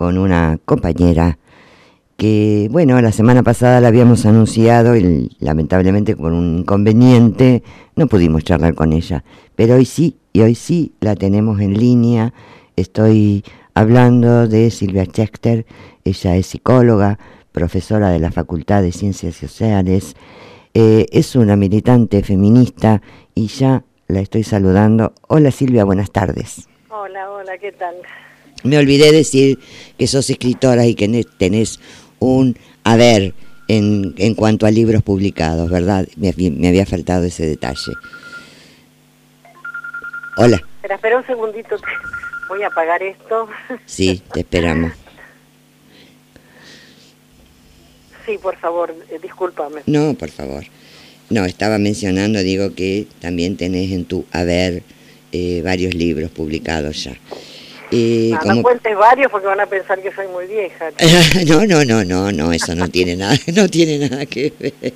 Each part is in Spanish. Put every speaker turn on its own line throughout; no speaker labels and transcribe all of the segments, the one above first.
con una compañera que, bueno, la semana pasada la habíamos anunciado y lamentablemente por un inconveniente no pudimos charlar con ella. Pero hoy sí, y hoy sí la tenemos en línea. Estoy hablando de Silvia Chester, ella es psicóloga, profesora de la Facultad de Ciencias Sociales, eh, es una militante feminista y ya la estoy saludando. Hola Silvia, buenas tardes.
Hola, hola, ¿qué tal?
Me olvidé decir que sos escritora y que tenés un haber en, en cuanto a libros publicados, ¿verdad? Me, me había faltado ese detalle. Hola.
Espera, espera un segundito, voy a apagar esto.
Sí, te esperamos.
Sí, por favor, eh, discúlpame.
No, por favor. No, estaba mencionando, digo que también tenés en tu haber eh, varios libros publicados ya.
Eh, no, no, cuentes varios porque van a pensar que soy muy vieja.
no, no, no, no, no, eso no tiene nada, no tiene nada que ver.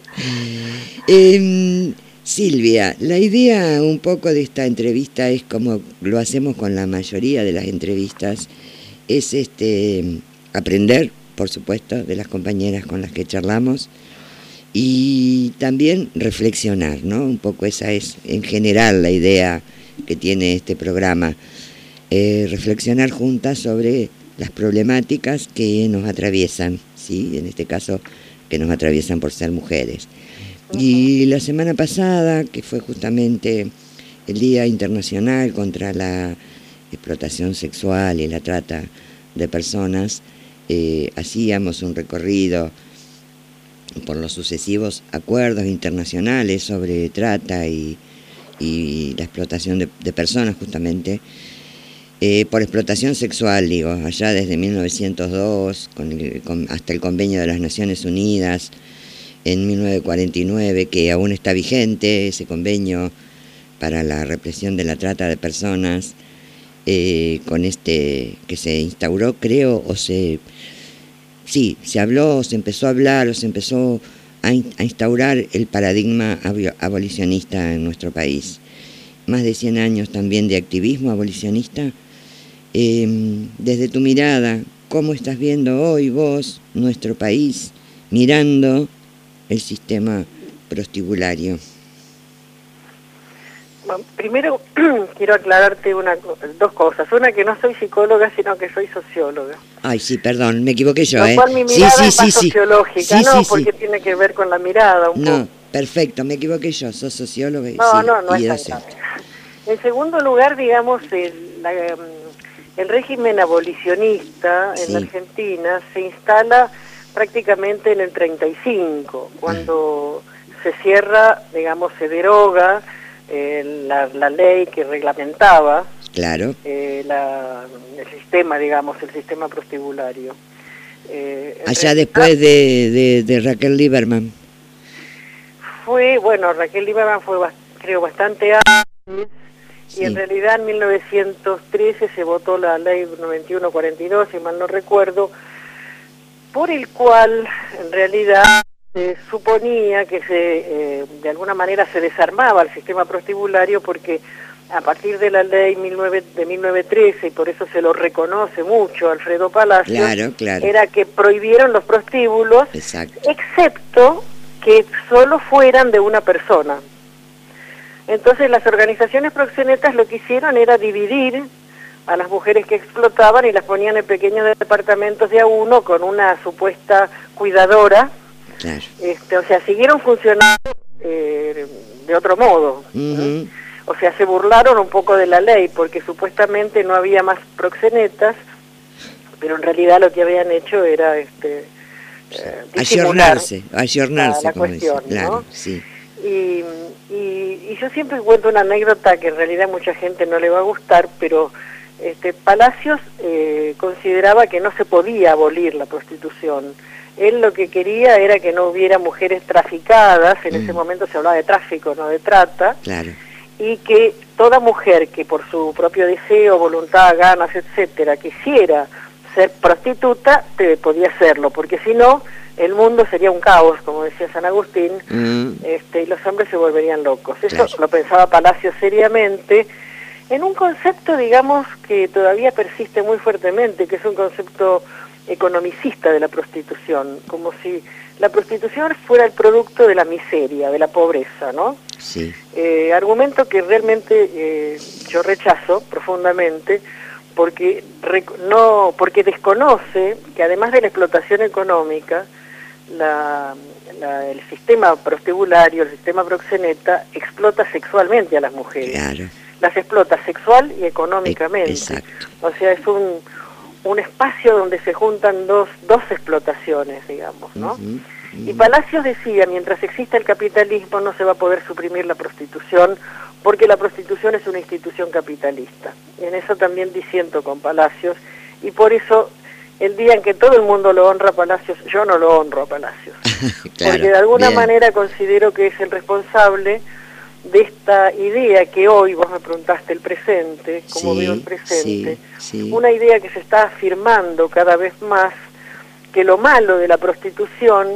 Eh, Silvia, la idea un poco de esta entrevista es como lo hacemos con la mayoría de las entrevistas, es este aprender, por supuesto, de las compañeras con las que charlamos y también reflexionar, ¿no? Un poco esa es en general la idea que tiene este programa, eh, reflexionar juntas sobre las problemáticas que nos atraviesan, ¿sí? En este caso, que nos atraviesan por ser mujeres. Y la semana pasada, que fue justamente el Día Internacional contra la Explotación Sexual y la Trata de Personas, eh, hacíamos un recorrido por los sucesivos acuerdos internacionales sobre trata y, la explotación de personas justamente, eh, por explotación sexual, digo, allá desde 1902 con el, con, hasta el convenio de las Naciones Unidas en 1949, que aún está vigente ese convenio para la represión de la trata de personas, eh, con este que se instauró, creo, o se sí, se habló, se empezó a hablar, o se empezó a, a, instaurar el paradigma abolicionista en nuestro país. Más de 100 años también de activismo abolicionista. Eh, desde tu mirada, ¿cómo estás viendo hoy vos, nuestro país, mirando el sistema prostibulario?
primero quiero aclararte una, dos cosas. Una, que no soy psicóloga, sino que soy socióloga.
Ay, sí, perdón, me equivoqué yo,
Lo
¿eh?
cual mi mirada
sí, sí,
es más
sí,
sociológica, ¿no? Porque tiene que ver con la mirada un
No,
poco.
perfecto, me equivoqué yo, sos socióloga y,
No, no, no
y
es. En segundo lugar, digamos, el, la, em, el régimen abolicionista en
Sí.
la Argentina se instala prácticamente en el 35, cuando se cierra, digamos, se deroga eh, la, la ley que reglamentaba
Claro,
eh, la, el sistema, digamos, el sistema prostibulario. Eh,
allá después de, de, de Raquel Lieberman.
Fue, bueno, Raquel Lieberman fue, creo, bastante antes, y en realidad en 1913 se votó la ley 9142, si mal no recuerdo, por el cual en realidad se suponía que se, eh, de alguna manera se desarmaba el sistema prostibulario porque a partir de la ley 19 de 1913, y por eso se lo reconoce mucho Alfredo Palacio,
Claro, claro.
era que prohibieron los prostíbulos
Exacto.
excepto que solo fueran de una persona. Entonces las organizaciones proxenetas lo que hicieron era dividir a las mujeres que explotaban y las ponían en pequeños departamentos de a uno con una supuesta cuidadora.
Claro.
Este, o sea, siguieron funcionando eh, de otro modo. O sea, se burlaron un poco de la ley porque supuestamente no había más proxenetas, pero en realidad lo que habían hecho era este, eh,
Ayornarse, ayornarse,
la- la
como
cuestión,
dice. Claro,
¿no?
sí.
Y, y, y yo siempre cuento una anécdota que en realidad mucha gente no le va a gustar, pero este, Palacios eh, consideraba que no se podía abolir la prostitución. Él lo que quería era que no hubiera mujeres traficadas, en ese
Mm.
momento se hablaba de tráfico, no de trata,
Claro.
y que toda mujer que por su propio deseo, voluntad, ganas, etcétera, quisiera ser prostituta, te podía hacerlo, porque si no, el mundo sería un caos, como decía San Agustín,
Mm,
este, y los hombres se volverían locos. Eso
Claro.
lo pensaba Palacio seriamente en un concepto, digamos, que todavía persiste muy fuertemente, que es un concepto economicista de la prostitución, como si la prostitución fuera el producto de la miseria, de la pobreza, ¿no?
Sí.
Eh, argumento que realmente eh, yo rechazo profundamente porque no porque desconoce que además de la explotación económica la, el sistema prostibulario, el sistema proxeneta explota sexualmente a las mujeres.
Claro.
Las explota sexual y económicamente.
Exacto.
O sea, es un un espacio donde se juntan dos, dos explotaciones, digamos, ¿no? Y Palacios decía, mientras exista el capitalismo no se va a poder suprimir la prostitución porque la prostitución es una institución capitalista. Y en eso también disiento con Palacios y por eso el día en que todo el mundo lo honra a Palacios, yo no lo honro a Palacios. porque de alguna manera considero que es el responsable de esta idea que hoy vos me preguntaste el presente, cómo veo el presente, una idea que se está afirmando cada vez más que lo malo de la prostitución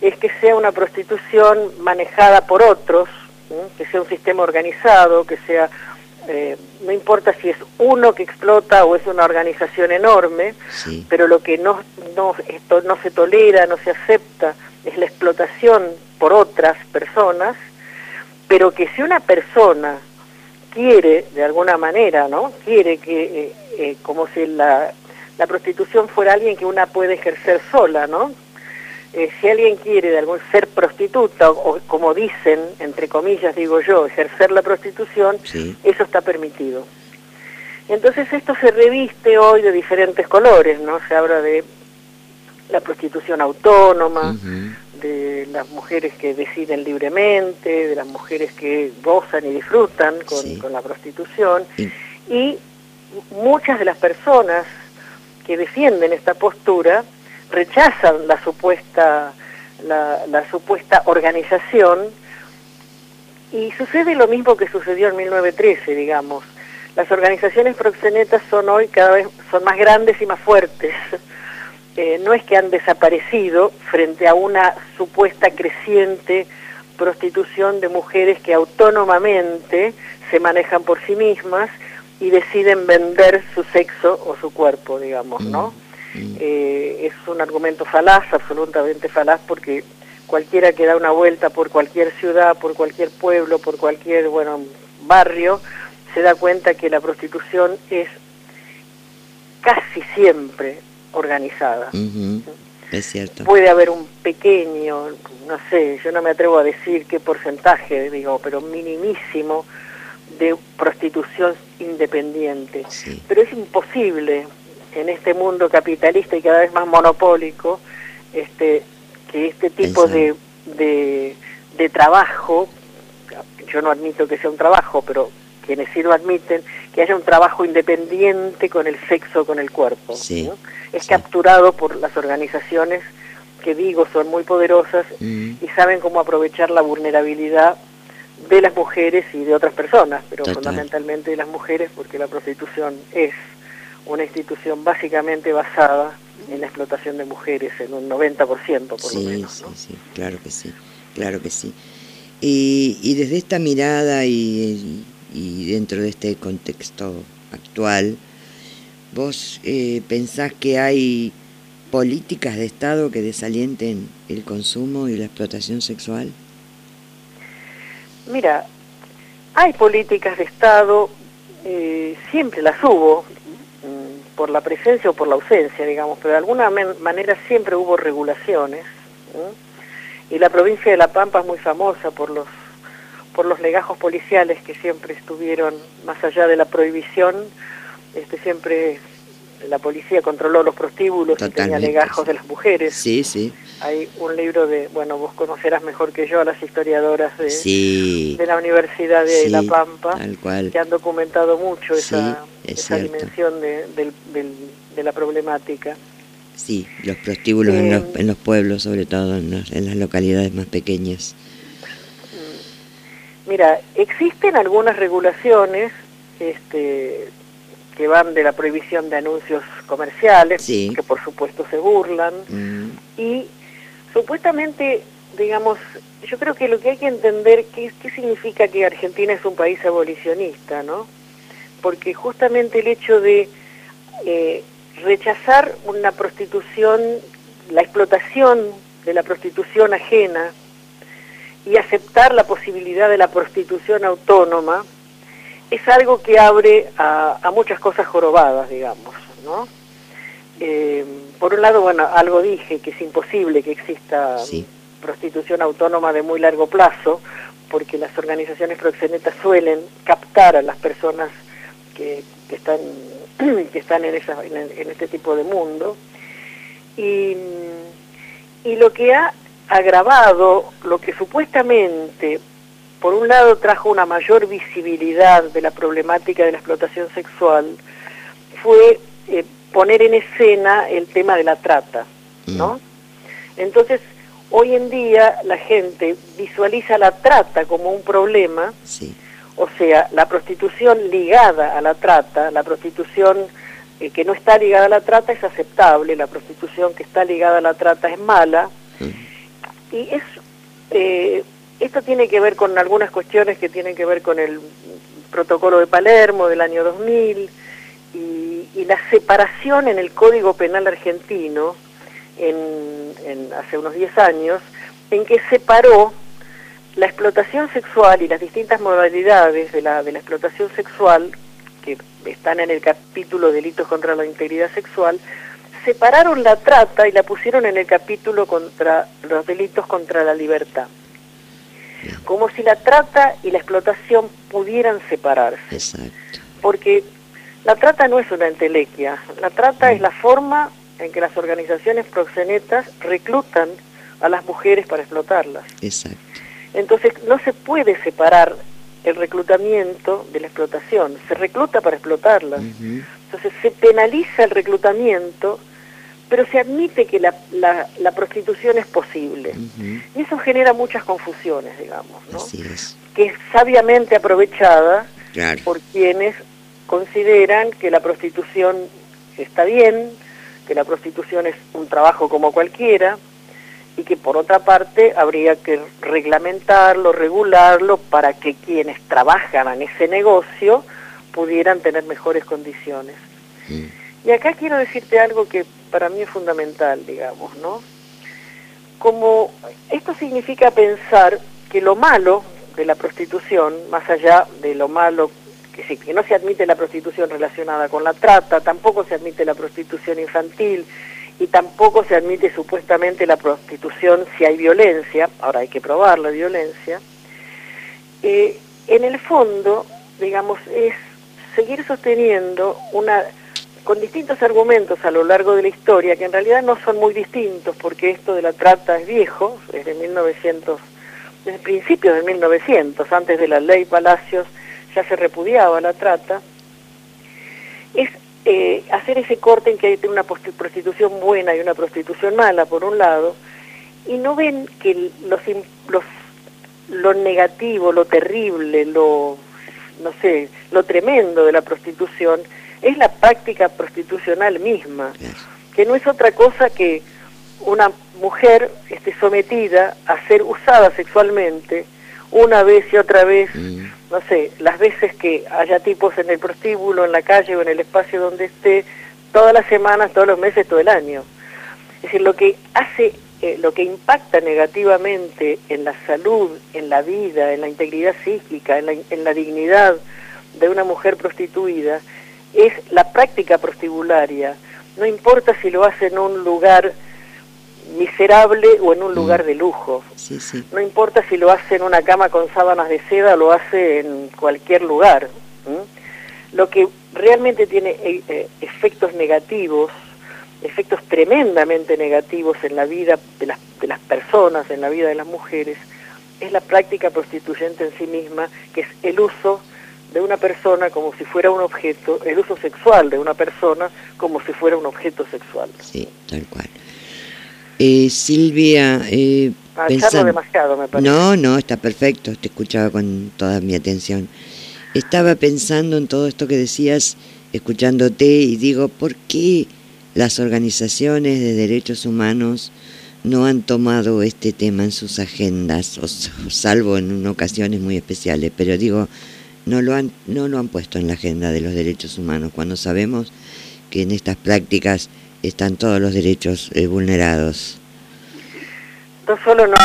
es que sea una prostitución manejada por otros, que sea un sistema organizado, que sea, eh, no importa si es uno que explota o es una organización enorme, pero lo que no, no, esto no se tolera, no se acepta, es la explotación por otras personas, pero que si una persona quiere, de alguna manera, ¿no? Quiere que, eh, eh, como si la, la, prostitución fuera alguien que una puede ejercer sola, ¿no? Eh, si alguien quiere de algún ser prostituta, o, como dicen, entre comillas digo yo, ejercer la prostitución, eso está permitido. Entonces esto se reviste hoy de diferentes colores, ¿no? Se habla de la prostitución autónoma, de las mujeres que deciden libremente, de las mujeres que gozan y disfrutan con, la prostitución, y muchas de las personas que defienden esta postura rechazan la supuesta, la, la supuesta organización, y sucede lo mismo que sucedió en 1913, digamos. Las organizaciones proxenetas son hoy cada vez son más grandes y más fuertes. Eh, no es que han desaparecido frente a una supuesta creciente prostitución de mujeres que autónomamente se manejan por sí mismas y deciden vender su sexo o su cuerpo, digamos, ¿no? Eh, es un argumento falaz, absolutamente falaz, porque cualquiera que da una vuelta por cualquier ciudad, por cualquier pueblo, por cualquier, bueno, barrio, se da cuenta que la prostitución es casi siempre organizada.
Es cierto.
Puede haber un pequeño, no sé, yo no me atrevo a decir qué porcentaje, digo, pero minimísimo de prostitución independiente. Pero es imposible en este mundo capitalista y cada vez más monopólico este, que este tipo de, de, de trabajo, yo no admito que sea un trabajo, pero quienes sí lo admiten, que haya un trabajo independiente con el sexo, con el cuerpo. Es capturado por las organizaciones que digo son muy poderosas mm. y saben cómo aprovechar la vulnerabilidad de las mujeres y de otras personas, pero fundamentalmente de las mujeres porque la prostitución es una institución básicamente basada en la explotación de mujeres en un 90% por lo menos.
Sí, sí, claro que sí, claro que sí. Y, y desde esta mirada y y dentro de este contexto actual, ¿vos eh, pensás que hay políticas de Estado que desalienten el consumo y la explotación sexual?
Mira, hay políticas de Estado, eh, siempre las hubo, por la presencia o por la ausencia, digamos, pero de alguna manera siempre hubo regulaciones. Y la provincia de La Pampa es muy famosa por los por los legajos policiales que siempre estuvieron más allá de la prohibición, este siempre la policía controló los prostíbulos y tenía legajos de las mujeres.
Sí, sí.
Hay un libro de, bueno, vos conocerás mejor que yo a las historiadoras de, de la Universidad de La Pampa, que han documentado mucho esa, esa dimensión de, de, la problemática.
Sí, los prostíbulos en, los, eh, en, los, pueblos, sobre todo en, en las localidades más pequeñas.
Mira, existen algunas regulaciones este, que van de la prohibición de anuncios comerciales, que por supuesto se burlan, mm. y supuestamente, digamos, yo creo que lo que hay que entender, ¿qué, ¿qué significa que Argentina es un país abolicionista, no? porque justamente el hecho de eh, rechazar una prostitución, la explotación de la prostitución ajena y aceptar la posibilidad de la prostitución autónoma, es algo que abre a, muchas cosas jorobadas, digamos, ¿no? Eh, por un lado, bueno, algo dije, que es imposible que exista prostitución autónoma de muy largo plazo, porque las organizaciones proxenetas suelen captar a las personas que, están, que están en, esa, en, este tipo de mundo. Y, y lo que ha agravado, lo que supuestamente por un lado trajo una mayor visibilidad de la problemática de la explotación sexual, fue eh, poner en escena el tema de la trata, ¿no? Mm. Entonces, hoy en día la gente visualiza la trata como un problema, o sea, la prostitución ligada a la trata, la prostitución eh, que no está ligada a la trata es aceptable, la prostitución que está ligada a la trata es mala, mm. y es eh, esto tiene que ver con algunas cuestiones que tienen que ver con el protocolo de Palermo del año 2000 y, la separación en el Código Penal argentino en, hace unos 10 años, en que separó la explotación sexual y las distintas modalidades de la, de la explotación sexual, que están en el capítulo Delitos contra la Integridad Sexual, separaron la trata y la pusieron en el capítulo contra los delitos contra la libertad como si la trata y la explotación pudieran separarse. Exacto. Porque la trata no es una entelequia, la trata es la forma en que las organizaciones proxenetas reclutan a las mujeres para explotarlas. Exacto. Entonces no se puede separar el reclutamiento de la explotación, se recluta para explotarlas. Entonces se penaliza el reclutamiento pero se admite que la, la, prostitución es posible. Y eso genera muchas confusiones, digamos, ¿no? Que es sabiamente aprovechada por quienes consideran que la prostitución está bien, que la prostitución es un trabajo como cualquiera, y que por otra parte habría que reglamentarlo, regularlo, para que quienes trabajan en ese negocio pudieran tener mejores condiciones. Y acá quiero decirte algo que para mí es fundamental, digamos, ¿no? Como esto significa pensar que lo malo de la prostitución, más allá de lo malo que, que no se admite la prostitución relacionada con la trata, tampoco se admite la prostitución infantil y tampoco se admite supuestamente la prostitución si hay violencia, ahora hay que probar la violencia, eh, en el fondo, digamos, es seguir sosteniendo una con distintos argumentos a lo largo de la historia, que en realidad no son muy distintos, porque esto de la trata es viejo, desde 1900, desde principios de 1900, antes de la ley Palacios ya se repudiaba la trata, es eh, hacer ese corte en que hay una prostitución buena y una prostitución mala, por un lado, y no ven que los, los, lo negativo, lo terrible, lo, no sé, lo tremendo de la prostitución, es la práctica prostitucional misma, que no es otra cosa que una mujer esté sometida a ser usada sexualmente una vez y otra vez, mm. no sé, las veces que haya tipos en el prostíbulo, en la calle o en el espacio donde esté, todas las semanas, todos los meses, todo el año. Es decir, lo que hace, eh, lo que impacta negativamente en la salud, en la vida, en la integridad psíquica, en la, en la dignidad de una mujer prostituida, es la práctica prostibularia. No importa si lo hace en un lugar miserable o en un lugar mm. de lujo. No importa si lo hace en una cama con sábanas de seda o lo hace en cualquier lugar. Lo que realmente tiene eh, eh, efectos negativos, efectos tremendamente negativos en la vida de las, de las personas, en la vida de las mujeres, es la práctica prostituyente en sí misma, que es el uso de una persona como si fuera un objeto, el uso sexual de una persona como si fuera un objeto sexual.
Sí, tal cual. Eh, Silvia, eh,
ah, demasiado, me parece.
No, no, está perfecto, te escuchaba con toda mi atención. Estaba pensando en todo esto que decías, escuchándote, y digo, ¿por qué las organizaciones de derechos humanos no han tomado este tema en sus agendas, o, salvo en ocasiones muy especiales? Pero digo, no lo han, no lo han puesto en la agenda de los derechos humanos, cuando sabemos que en estas prácticas están todos los derechos eh, vulnerados.
No solo no,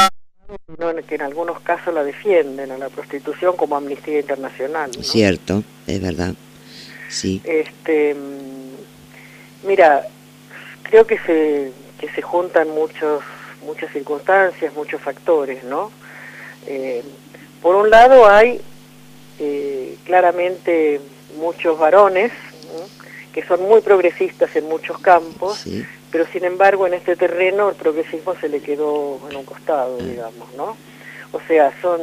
sino que en algunos casos la defienden a la prostitución como Amnistía Internacional.
Cierto, es verdad. Sí.
Este, mira, creo que se, que se juntan muchos, muchas circunstancias, muchos factores, ¿no? Eh, por un lado hay eh, claramente muchos varones que son muy progresistas en muchos campos, pero sin embargo en este terreno el progresismo se le quedó en un costado, digamos, ¿no? O sea, son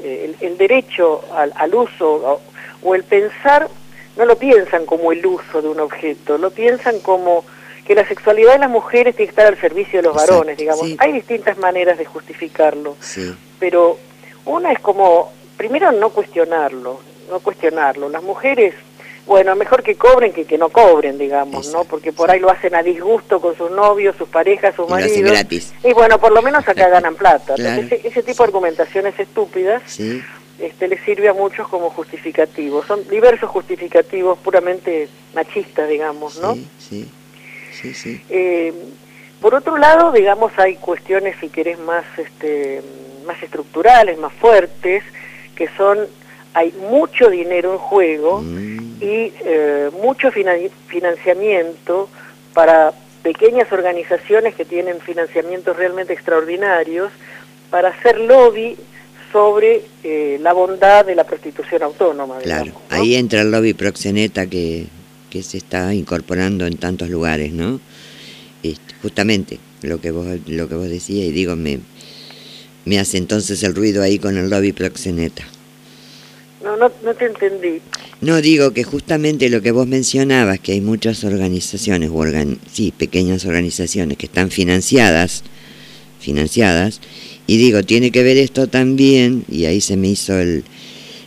eh, el, derecho al, uso o, el pensar, no lo piensan como el uso de un objeto, lo piensan como que la sexualidad de las mujeres tiene que estar al servicio de los varones, digamos. Hay distintas maneras de justificarlo, pero una es como, primero no cuestionarlo, no cuestionarlo. Las mujeres bueno, mejor que cobren que que no cobren, digamos, ¿no? Porque por ahí lo hacen a disgusto con sus novios, sus parejas, sus maridos. Y,
gratis.
y bueno, por lo menos acá ganan plata. ese, tipo de argumentaciones estúpidas este, les sirve a muchos como justificativos. Son diversos justificativos puramente machistas, digamos, ¿no?
Sí, sí, sí.
Eh, por otro lado, digamos, hay cuestiones, si querés, más, este, más estructurales, más fuertes, que son hay mucho dinero en juego mm. Y eh, mucho financiamiento para pequeñas organizaciones que tienen financiamientos realmente extraordinarios para hacer lobby sobre eh, la bondad de la prostitución autónoma.
Claro, ahí entra el lobby proxeneta que, que se está incorporando en tantos lugares, ¿no? Este, justamente lo que vos lo que vos decías y digo me me hace entonces el ruido ahí con el lobby proxeneta.
No, no, no te entendí.
No, digo que justamente lo que vos mencionabas, que hay muchas organizaciones, o sí, pequeñas organizaciones que están financiadas, financiadas, y digo, tiene que ver esto también, y ahí se me hizo el,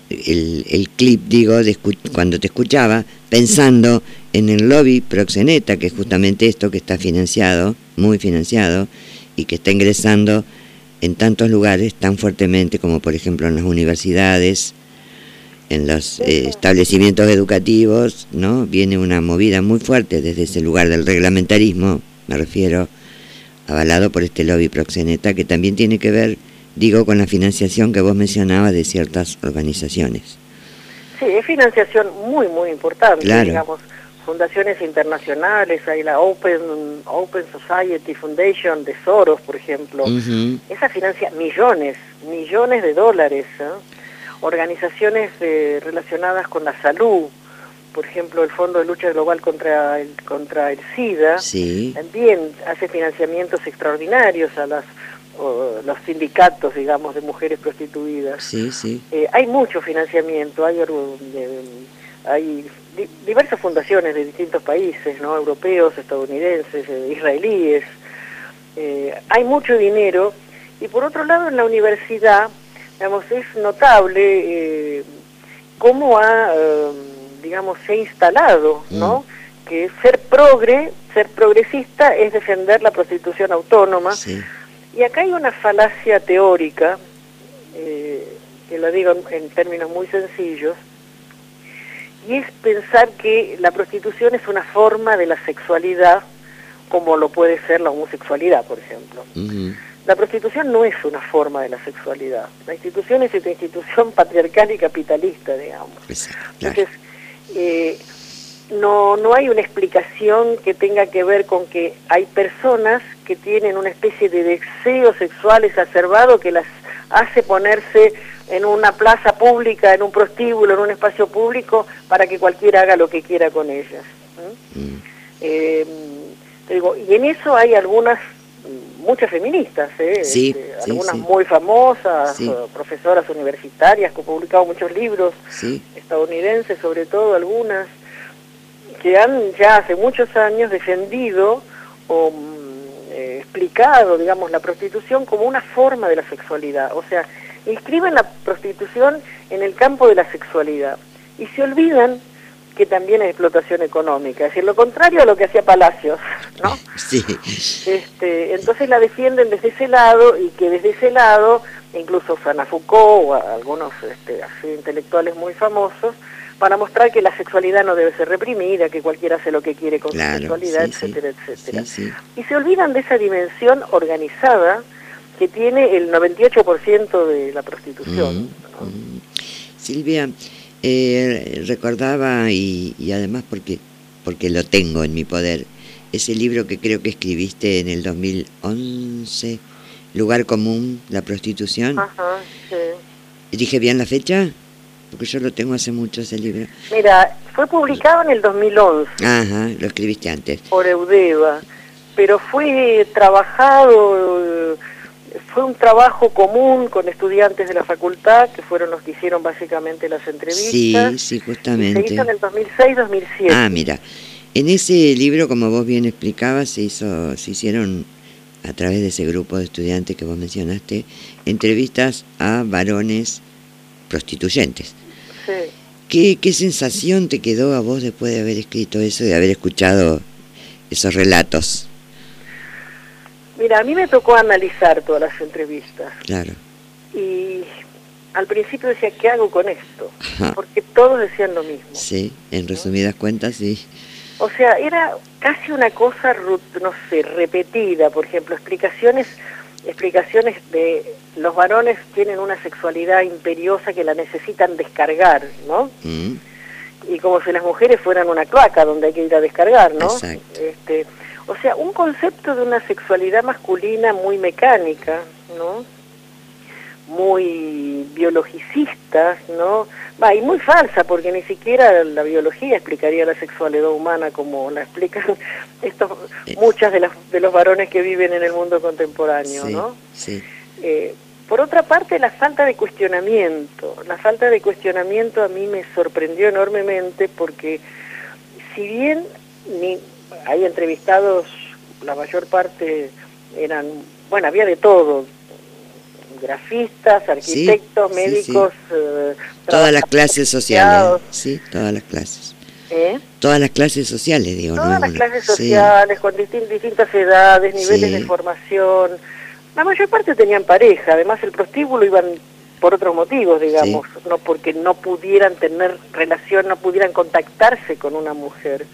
el, clip, digo, de cuando te escuchaba, pensando en el lobby proxeneta, que es justamente esto que está financiado, muy financiado, y que está ingresando en tantos lugares tan fuertemente como por ejemplo en las universidades, en los eh, establecimientos educativos, ¿no? Viene una movida muy fuerte desde ese lugar del reglamentarismo, me refiero, avalado por este lobby proxeneta, que también tiene que ver, digo, con la financiación que vos mencionabas de ciertas organizaciones.
Sí, es financiación muy, muy importante, digamos, fundaciones internacionales, hay la Open, Open Society Foundation de Soros, por ejemplo, esa financia millones, millones de dólares, ¿eh? Organizaciones eh, relacionadas con la salud, por ejemplo, el Fondo de Lucha Global contra el, contra el SIDA, también hace financiamientos extraordinarios a las los sindicatos, digamos, de mujeres prostituidas.
Sí, sí.
Eh, hay mucho financiamiento, hay, eh, hay diversas fundaciones de distintos países, ¿no? Europeos, estadounidenses, israelíes. hay mucho dinero. Y por otro lado, en la universidad digamos, es notable eh, cómo ha, eh, digamos, se ha instalado, ¿no? Mm. Que ser progre, ser progresista es defender la prostitución autónoma. Y acá hay una falacia teórica, eh, que lo digo en términos muy sencillos, y es pensar que la prostitución es una forma de la sexualidad como lo puede ser la homosexualidad, por ejemplo. La prostitución no es una forma de la sexualidad. La institución es una institución patriarcal y capitalista, digamos. Entonces, eh, no, no hay una explicación que tenga que ver con que hay personas que tienen una especie de deseo sexual exacerbado que las hace ponerse en una plaza pública, en un prostíbulo, en un espacio público, para que cualquiera haga lo que quiera con ellas. Mm. Eh, digo, y en eso hay algunas muchas feministas, ¿eh? Este, algunas muy famosas, profesoras universitarias que han publicado muchos libros, estadounidenses sobre todo algunas, que han ya hace muchos años defendido o mm, eh, explicado, digamos, la prostitución como una forma de la sexualidad. O sea, inscriben la prostitución en el campo de la sexualidad y se olvidan que también es explotación económica, es decir, lo contrario a lo que hacía Palacios, ¿no?
Sí.
Este, entonces la defienden desde ese lado y que desde ese lado incluso Sana Foucault o algunos este, así, intelectuales muy famosos, para mostrar que la sexualidad no debe ser reprimida, que cualquiera hace lo que quiere con su sexualidad, etcétera, etcétera. y se olvidan de esa dimensión organizada que tiene el 98% de la prostitución. Mm, mm.
Silvia, eh, recordaba y, además porque, porque lo tengo en mi poder, ese libro que creo que escribiste en el 2011, Lugar Común, la prostitución. Ajá, sí. ¿Dije bien la fecha? Porque yo lo tengo hace mucho ese libro.
Mira, fue publicado en el 2011.
Ajá, lo escribiste antes.
Por Eudeva, pero fue trabajado, fue un trabajo común con estudiantes de la facultad, que fueron los que hicieron básicamente las entrevistas.
Sí, sí, justamente.
se hizo en el 2006-2007.
Ah, mira, en ese libro, como vos bien explicabas, se, hizo, se hicieron a través de ese grupo de estudiantes que vos mencionaste, entrevistas a varones prostituyentes. ¿Qué, ¿Qué sensación te quedó a vos después de haber escrito eso, de haber escuchado esos relatos?
Mira, a mí me tocó analizar todas las entrevistas.
Claro.
Y al principio decía, ¿qué hago con esto? Porque todos decían lo mismo.
Sí, en resumidas cuentas, sí.
O sea, era casi una cosa, no sé, repetida, por ejemplo, explicaciones explicaciones de los varones tienen una sexualidad imperiosa que la necesitan descargar, ¿no? Mm. Y como si las mujeres fueran una cloaca donde hay que ir a descargar, ¿no? Este, o sea, un concepto de una sexualidad masculina muy mecánica, ¿no? Muy biologicista, ¿no? Va, y muy falsa, porque ni siquiera la biología explicaría la sexualidad humana como la explican estos, eh. muchas de, las, de los varones que viven en el mundo contemporáneo, ¿no?
Sí.
Eh, por otra parte, la falta de cuestionamiento. La falta de cuestionamiento a mí me sorprendió enormemente porque si bien ni, hay entrevistados, la mayor parte eran, bueno, había de todo, grafistas, arquitectos, médicos.
Eh, todas las clases sociales, sí, todas las clases. ¿Eh? Todas las clases sociales, digo.
Todas las clases sociales, con distintas edades, niveles de formación. La mayor parte tenían pareja, además el prostíbulo iban por otros motivos, digamos, no porque no pudieran tener relación, no pudieran contactarse con una mujer,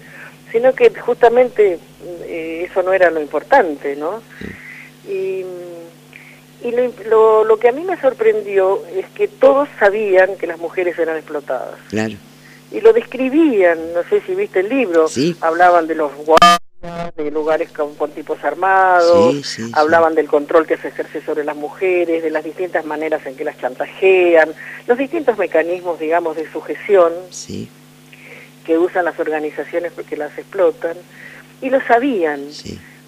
sino que justamente eh, eso no era lo importante, ¿no? Y y lo, lo, que a mí me sorprendió es que todos sabían que las mujeres eran explotadas.
Claro.
Y lo describían, no sé si viste el libro, hablaban de los de lugares con, tipos armados, hablaban del control que se ejerce sobre las mujeres, de las distintas maneras en que las chantajean, los distintos mecanismos, digamos, de sujeción que usan las organizaciones porque las explotan, y lo sabían.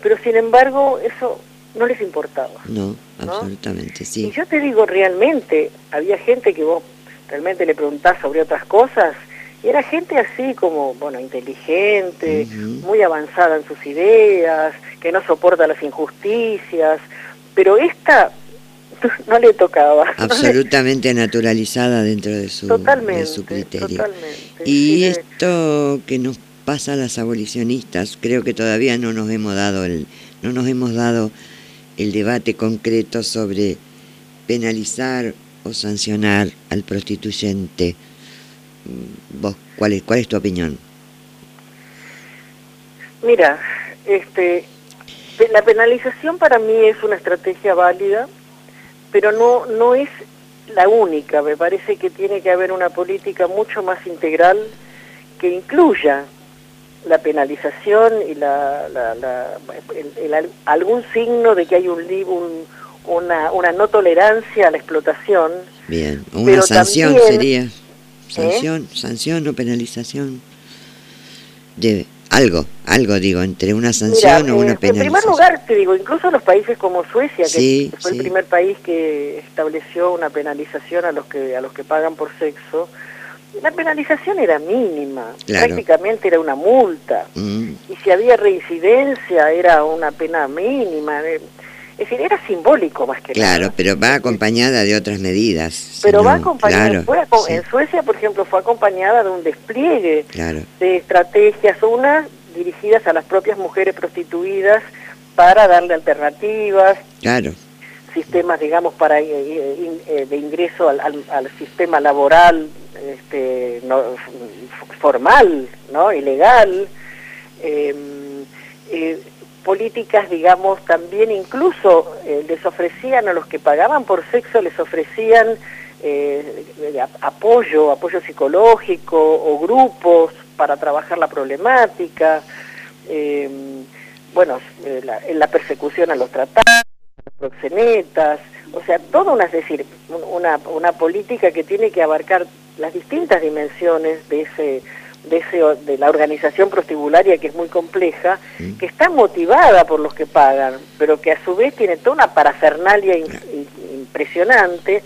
Pero sin embargo, eso no les importaba.
No, absolutamente, sí.
Y yo te digo, realmente, había gente que vos realmente le preguntás sobre otras cosas, y era gente así como, bueno, inteligente, muy avanzada en sus ideas, que no soporta las injusticias, pero esta no le tocaba.
Absolutamente naturalizada dentro de su, de su criterio.
Totalmente,
y esto que nos pasa a las abolicionistas, creo que todavía no nos hemos dado el, no nos hemos dado el debate concreto sobre penalizar o sancionar al prostituyente. Mm, ¿Vos cuál es, cuál es tu opinión?
Mira, este, la penalización para mí es una estrategia válida, pero no, no es la única. Me parece que tiene que haber una política mucho más integral que incluya la penalización y la, algún signo de que hay un, un una, una no tolerancia a la explotación.
Bien, una sanción sería. ¿eh? Sanción, sanción o penalización. De algo, algo digo, entre una sanción o una penalización.
En primer lugar, te digo, incluso los países como Suecia, que fue el primer país que estableció una penalización a los que a los que pagan por sexo, la penalización era mínima, prácticamente era una multa. Mm. Y si había reincidencia era una pena mínima. Es decir, era simbólico más que
nada.
Claro,
pero va acompañada de otras medidas.
Pero va acompañada, en Suecia, por ejemplo, fue acompañada de un despliegue de estrategias, unas dirigidas a las propias mujeres prostituidas para darle alternativas.
Claro.
sistemas, digamos, para de ingreso al, al, sistema laboral este, no, formal, ¿no? Ilegal. Em, políticas, digamos, también incluso les ofrecían a los que pagaban por sexo, les ofrecían eh, apoyo, apoyo psicológico o grupos para trabajar la problemática, eh, bueno, eh, en la persecución a los tratados, proxenetas, o sea, toda una, es decir, una, una política que tiene que abarcar las distintas dimensiones de ese de, ese, de la organización prostibularia que es muy compleja, que está motivada por los que pagan, pero que a su vez tiene toda una parafernalia impresionante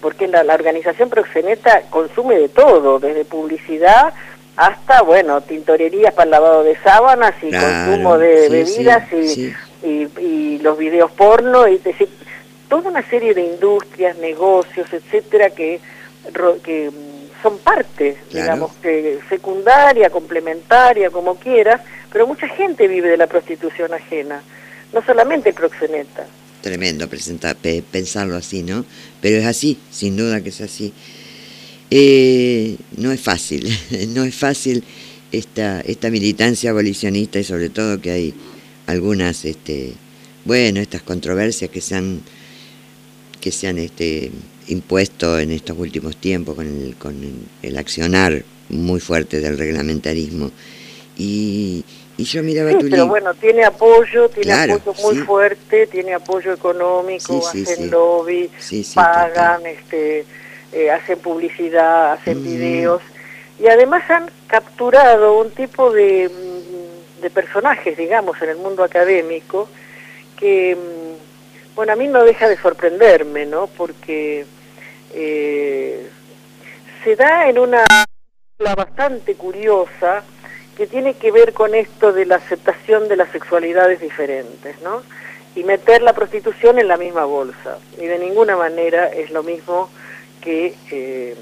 porque la, organización proxeneta consume de todo, desde publicidad hasta, bueno, tintorerías para el lavado de sábanas y consumo de bebidas y, los videos porno, y decir, toda una serie de industrias, negocios, etcétera, que, que son parte, digamos, que secundaria, complementaria, como quieras, pero mucha gente vive de la prostitución ajena, no solamente proxeneta
tremendo presentar, pensarlo así, ¿no? Pero es así, sin duda que es así. Eh, no es fácil, no es fácil esta, esta militancia abolicionista y sobre todo que hay algunas, este, bueno, estas controversias que se han, que se han este, impuesto en estos últimos tiempos con el, con el accionar muy fuerte del reglamentarismo. Y, y yo miraba
sí, pero bueno, tiene apoyo, tiene apoyo muy fuerte, tiene apoyo económico, hacen lobby, pagan, este, eh, hacen publicidad, hacen mm. videos y además han capturado un tipo de, mm, de, personajes, digamos, en el mundo académico que, mm, bueno, a mí no deja de sorprenderme, ¿no? Porque eh, se da en una bastante curiosa que tiene que ver con esto de la aceptación de las sexualidades diferentes, ¿no? Y meter la prostitución en la misma bolsa. Y de ninguna manera es lo mismo que eh,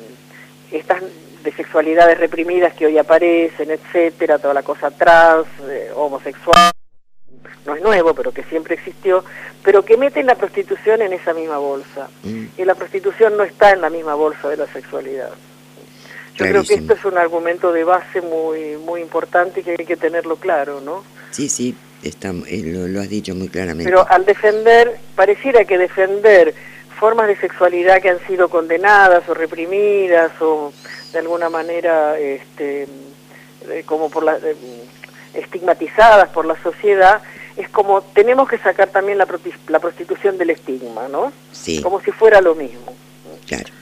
estas de sexualidades reprimidas que hoy aparecen, etcétera, toda la cosa trans, eh, homosexual, no es nuevo, pero que siempre existió, pero que meten la prostitución en esa misma bolsa. Mm. Y la prostitución no está en la misma bolsa de la sexualidad. Yo creo que esto es un argumento de base muy muy importante y que hay que tenerlo claro, ¿no?
Sí, sí, está, eh, lo, has dicho muy claramente.
Pero al defender, pareciera que defender formas de sexualidad que han sido condenadas o reprimidas o de alguna manera este, como por la, estigmatizadas por la sociedad, es como tenemos que sacar también la, la prostitución del estigma, ¿no?
Sí.
Como si fuera lo mismo.
Claro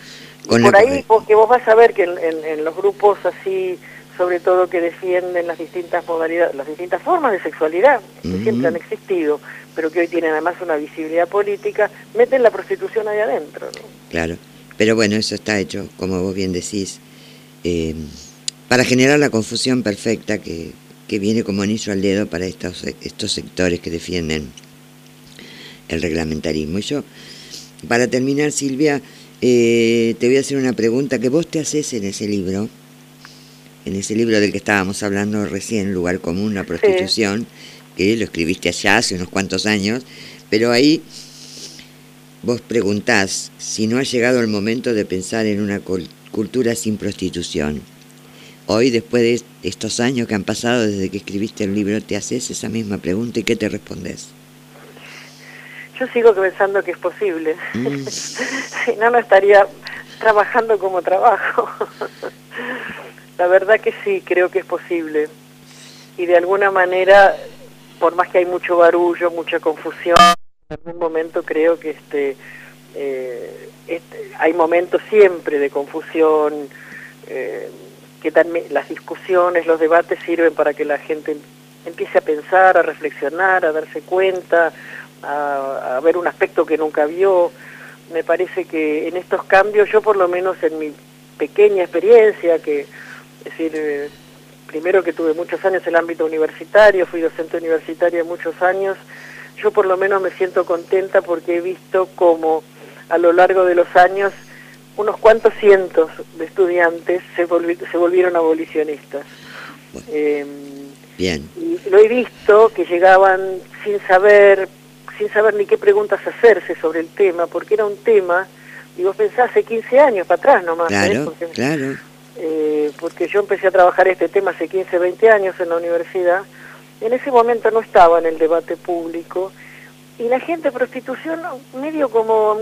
por ahí, porque vos vas a ver que en, los grupos así, sobre todo que defienden las distintas modalidades, las distintas formas de sexualidad, que siempre han existido, pero que hoy tienen además una visibilidad política, meten la prostitución ahí adentro.
Claro, pero bueno, eso está hecho, como vos bien decís, eh, para generar la confusión perfecta que, que viene como anillo al dedo para estos, estos sectores que defienden el reglamentarismo. Y yo, para terminar, Silvia, eh, te voy a hacer una pregunta que vos te haces en ese libro, en ese libro del que estábamos hablando recién, Lugar Común, la prostitución, que lo escribiste allá hace unos cuantos años, pero ahí vos preguntás si no ha llegado el momento de pensar en una cultura sin prostitución. Hoy, después de estos años que han pasado desde que escribiste el libro, te haces esa misma pregunta y ¿qué te respondes?
Yo sigo pensando que es posible. Mm. si no, no estaría trabajando como trabajo. La verdad que sí, creo que es posible. Y de alguna manera, por más que hay mucho barullo, mucha confusión, en algún momento creo que este, eh, este hay momentos siempre de confusión, eh, que también las discusiones, los debates sirven para que la gente empiece a pensar, a reflexionar, a darse cuenta, a, ver un aspecto que nunca vio. Me parece que en estos cambios, yo por lo menos en mi pequeña experiencia, que es decir, eh, primero que tuve muchos años en el ámbito universitario, fui docente universitaria muchos años, yo por lo menos me siento contenta porque he visto como a lo largo de los años unos cuantos cientos de estudiantes se, se volvieron abolicionistas.
Bien.
Y lo he visto que llegaban sin saber, sin saber ni qué preguntas hacerse sobre el tema, porque era un tema, y vos pensás hace 15 años para atrás nomás.
¿eh? Claro, porque, claro.
Eh, porque yo empecé a trabajar este tema hace 15, 20 años en la universidad, en ese momento no estaba en el debate público, y la gente prostitución medio como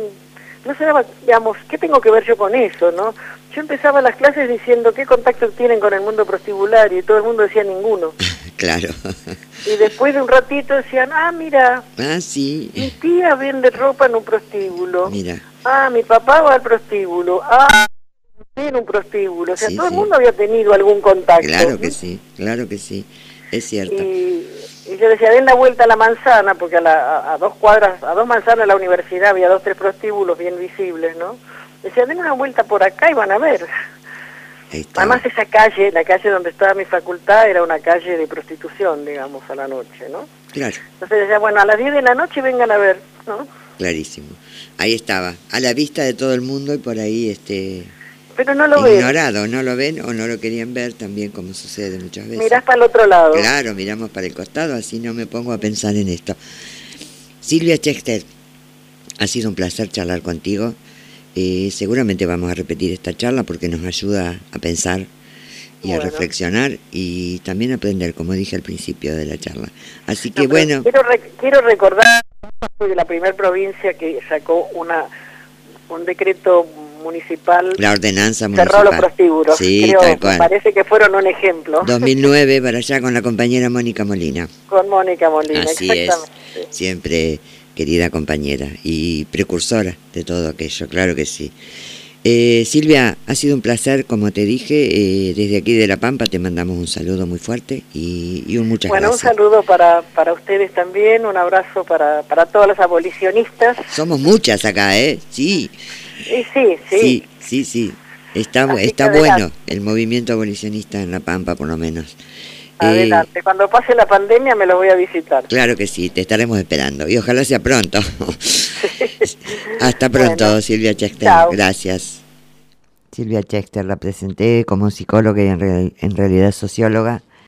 no se daba, digamos, ¿qué tengo que ver yo con eso, no? Yo empezaba las clases diciendo qué contacto tienen con el mundo prostibulario y todo el mundo decía ninguno.
Claro.
Y después de un ratito decían, ah, mira,
ah, sí.
mi tía vende ropa en un prostíbulo.
Mira.
Ah, mi papá va al prostíbulo. Ah, en un prostíbulo. O sea, todo el mundo había tenido algún contacto.
Claro que sí, claro que sí, es cierto.
Y, yo decía, den la vuelta a la manzana, porque a, a, dos cuadras, a dos manzanas de la universidad había dos, tres prostíbulos bien visibles, ¿no? Decía, den una vuelta por acá y van a ver. Además esa calle, la calle donde estaba mi facultad, era una calle de prostitución, digamos, a la noche, ¿no?
Claro.
Entonces decía, bueno, a las 10 de la noche vengan a ver, ¿no?
Clarísimo. Ahí estaba, a la vista de todo el mundo y por ahí, este...
Pero no lo
ven. Ignorado, no lo ven o no lo querían ver también, como sucede muchas veces.
Mirás para el otro lado.
Claro, miramos para el costado, así no me pongo a pensar en esto. Silvia Chester, ha sido un placer charlar contigo. Eh, seguramente vamos a repetir esta charla porque nos ayuda a pensar y a reflexionar y también aprender, como dije al principio de la charla. Así que bueno...
Quiero, quiero recordar de la primera provincia que sacó una un decreto municipal.
La ordenanza municipal. Cerró
los prostíbulos.
Sí,
Parece que fueron un ejemplo.
2009 para allá con la compañera Mónica Molina.
Con Mónica Molina,
Así Es. Siempre querida compañera y precursora de todo aquello, claro que sí. Eh, Silvia, ha sido un placer, como te dije, eh, desde aquí de La Pampa te mandamos un saludo muy fuerte y, un muchas
bueno,
gracias.
Bueno, un saludo para, para ustedes también, un abrazo para, para todas las abolicionistas.
Somos muchas acá, ¿eh? Sí.
Sí, sí, sí.
Sí, sí, sí. Está, está bueno el movimiento abolicionista en La Pampa, por lo menos.
Adelante, cuando pase la pandemia me lo voy a visitar.
Claro que sí, te estaremos esperando y ojalá sea pronto. Hasta pronto, Silvia Chester. Gracias. Silvia Chester la presenté como psicóloga y en, en realidad socióloga.